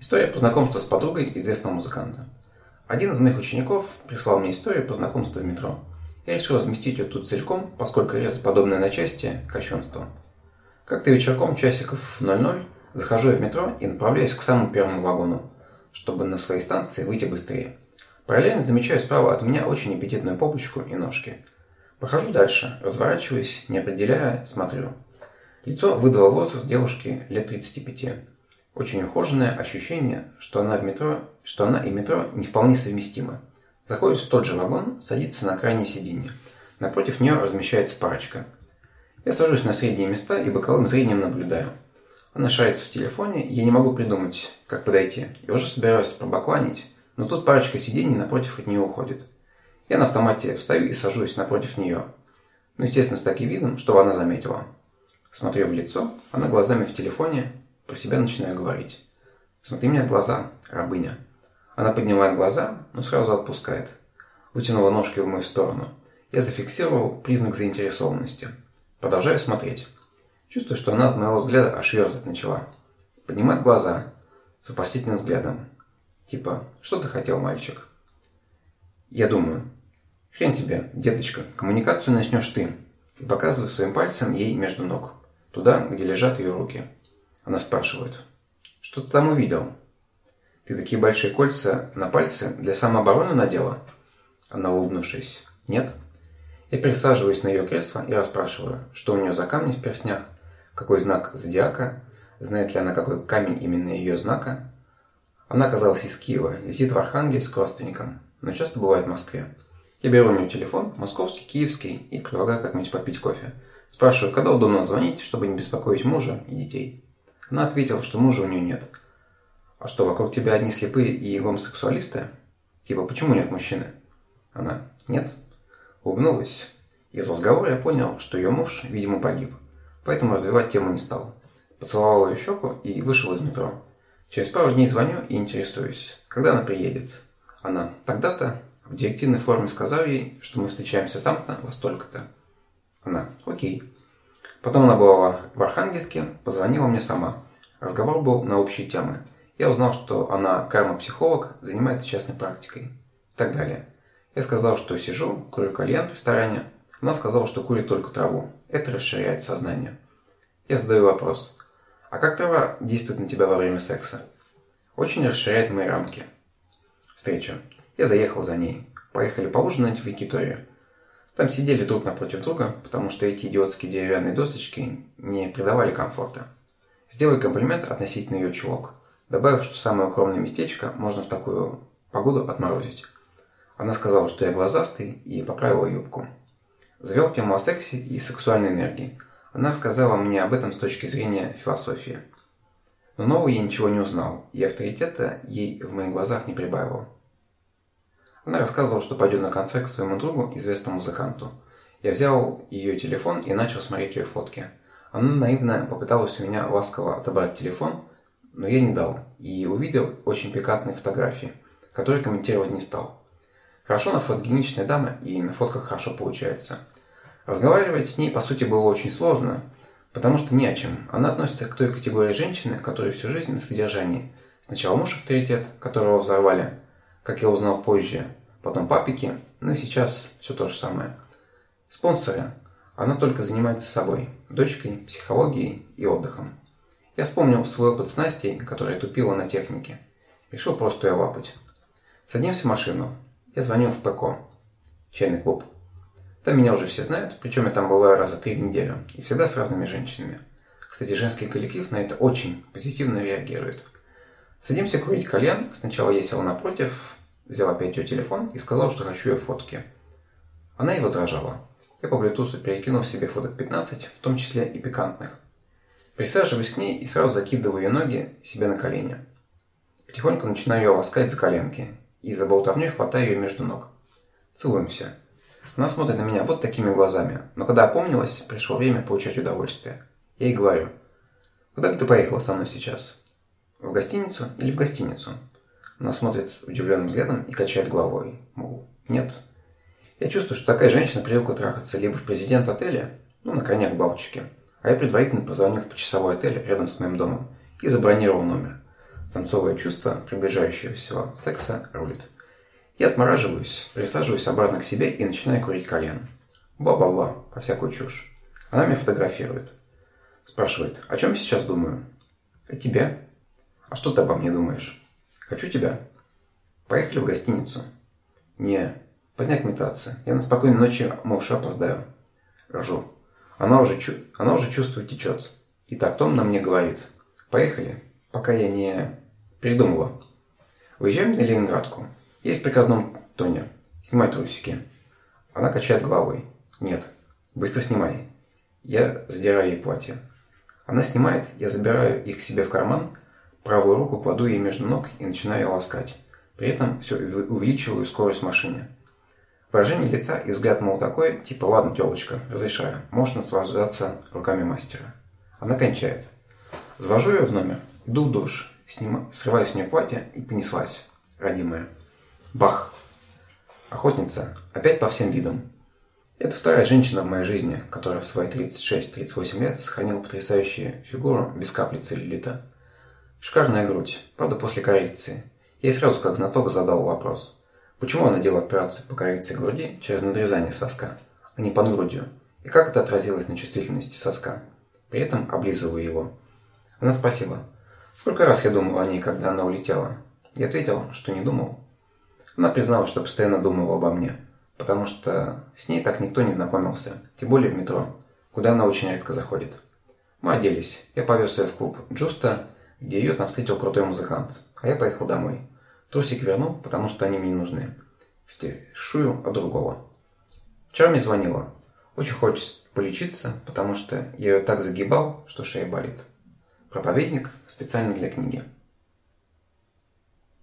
История по знакомству с подругой известного музыканта. Один из моих учеников прислал мне историю по знакомству в метро. Я решил разместить ее тут целиком, поскольку резать подобное на части – кощунство. Как-то вечерком, часиков 00, захожу я в метро и направляюсь к самому первому вагону, чтобы на своей станции выйти быстрее. Параллельно замечаю справа от меня очень аппетитную попочку и ножки. Прохожу дальше, разворачиваюсь, не определяя, смотрю. Лицо выдало возраст девушки лет 35. Очень ухоженное ощущение, что она, в метро, что она и метро не вполне совместимы. Заходит в тот же вагон, садится на крайнее сиденье. Напротив нее размещается парочка. Я сажусь на средние места и боковым зрением наблюдаю. Она шарится в телефоне, я не могу придумать, как подойти. Я уже собираюсь пробакланить, но тут парочка сидений напротив от нее уходит. Я на автомате встаю и сажусь напротив нее. Ну, естественно, с таким видом, чтобы она заметила. Смотрю в лицо, она глазами в телефоне, про себя начинаю говорить. Смотри мне в глаза, рабыня. Она поднимает глаза, но сразу отпускает. Вытянула ножки в мою сторону. Я зафиксировал признак заинтересованности. Продолжаю смотреть. Чувствую, что она от моего взгляда аж ерзать начала. Поднимает глаза с вопросительным взглядом. Типа, что ты хотел, мальчик? Я думаю, хрен тебе, деточка, коммуникацию начнешь ты. И показываю своим пальцем ей между ног. Туда, где лежат ее руки. Она спрашивает. Что ты там увидел? Ты такие большие кольца на пальце для самообороны надела? Она улыбнувшись. Нет. Я пересаживаюсь на ее кресло и расспрашиваю, что у нее за камни в перстнях, какой знак зодиака, знает ли она, какой камень именно ее знака. Она оказалась из Киева, летит в Архангельск к родственникам, но часто бывает в Москве. Я беру у нее телефон, московский, киевский, и предлагаю как-нибудь попить кофе. Спрашиваю, когда удобно звонить, чтобы не беспокоить мужа и детей. Она ответила, что мужа у нее нет. А что, вокруг тебя одни слепые и гомосексуалисты? Типа, почему нет мужчины? Она, нет. Улыбнулась. Из разговора я понял, что ее муж, видимо, погиб. Поэтому развивать тему не стал. Поцеловал ее щеку и вышел из метро. Через пару дней звоню и интересуюсь, когда она приедет. Она, тогда-то, в директивной форме сказал ей, что мы встречаемся там-то во столько-то. Она, окей. Потом она была в Архангельске, позвонила мне сама. Разговор был на общие темы. Я узнал, что она карма-психолог, занимается частной практикой. И так далее. Я сказал, что сижу, курю кальян в ресторане. Она сказала, что курит только траву. Это расширяет сознание. Я задаю вопрос. А как трава действует на тебя во время секса? Очень расширяет мои рамки. Встреча. Я заехал за ней. Поехали поужинать в Викиторию. Там сидели друг напротив друга, потому что эти идиотские деревянные досочки не придавали комфорта. Сделай комплимент относительно ее чулок, добавив, что самое укромное местечко можно в такую погоду отморозить. Она сказала, что я глазастый, и поправила юбку. Завел тему о сексе и сексуальной энергии. Она рассказала мне об этом с точки зрения философии. Но нового я ничего не узнал, и авторитета ей в моих глазах не прибавило. Она рассказывала, что пойдет на концерт к своему другу, известному музыканту. Я взял ее телефон и начал смотреть ее фотки. Она наивно попыталась у меня ласково отобрать телефон, но я не дал, и увидел очень пикантные фотографии, которые комментировать не стал. Хорошо на фотогеничная дама, и на фотках хорошо получается. Разговаривать с ней, по сути, было очень сложно, потому что не о чем. Она относится к той категории женщины, которая всю жизнь на содержании. Сначала муж авторитет, которого взорвали, как я узнал позже, потом папики, ну и сейчас все то же самое. Спонсоры. Она только занимается собой, дочкой, психологией и отдыхом. Я вспомнил свой опыт с Настей, которая тупила на технике. Решил просто ее лапать. Садимся в машину. Я звоню в ПК. Чайный клуб. Там меня уже все знают, причем я там бываю раза три в неделю. И всегда с разными женщинами. Кстати, женский коллектив на это очень позитивно реагирует. Садимся курить кальян. Сначала я сел напротив, взял опять ее телефон и сказал, что хочу ее фотки. Она и возражала. Я по Bluetooth перекинул себе фоток 15, в том числе и пикантных. Присаживаюсь к ней и сразу закидываю ее ноги себе на колени. Потихоньку начинаю ее ласкать за коленки и за болтовней хватаю ее между ног. Целуемся. Она смотрит на меня вот такими глазами, но когда опомнилась, пришло время получать удовольствие. Я ей говорю, куда бы ты поехала со мной сейчас? В гостиницу или в гостиницу? Она смотрит удивленным взглядом и качает головой. Мол, нет. Я чувствую, что такая женщина привыкла трахаться либо в президент отеля, ну, на конях бабочки, а я предварительно позвонил в почасовой отель рядом с моим домом и забронировал номер. Самцовое чувство приближающегося секса рулит. Я отмораживаюсь, присаживаюсь обратно к себе и начинаю курить кальян. Ба-ба-ба, по всякую чушь. Она меня фотографирует. Спрашивает, о чем я сейчас думаю? О тебе. А что ты обо мне думаешь? Хочу тебя. Поехали в гостиницу. Не, поздняк метаться. Я на спокойной ночи, мовша, опоздаю. Рожу. Она уже, чу... Она уже чувствует течет. И так Том на мне говорит. Поехали, пока я не придумала. Выезжаем на Ленинградку. Есть в приказном тоне. Снимай трусики. Она качает головой. Нет, быстро снимай. Я задираю ей платье. Она снимает, я забираю их себе в карман, правую руку кладу ей между ног и начинаю ласкать. При этом все увеличиваю скорость машины. Выражение лица и взгляд, мол, такой, типа, ладно, телочка, разрешаю, можешь наслаждаться руками мастера. Она кончает. Завожу ее в номер, иду в душ, снима, срываю с нее платье и понеслась, родимая. Бах! Охотница, опять по всем видам. Это вторая женщина в моей жизни, которая в свои 36-38 лет сохранила потрясающую фигуру без капли целлюлита. Шикарная грудь, правда после коррекции. Я сразу как знаток задал вопрос. Почему она делала операцию по коррекции груди через надрезание соска, а не под грудью? И как это отразилось на чувствительности соска? При этом облизываю его. Она спросила, сколько раз я думал о ней, когда она улетела? Я ответил, что не думал. Она признала, что постоянно думала обо мне – потому что с ней так никто не знакомился, тем более в метро, куда она очень редко заходит. Мы оделись. Я повез ее в клуб Джуста, где ее там встретил крутой музыкант, а я поехал домой. Трусик вернул, потому что они мне не нужны. Шую от другого. Вчера мне звонила. Очень хочет полечиться, потому что я ее так загибал, что шея болит. Проповедник специально для книги.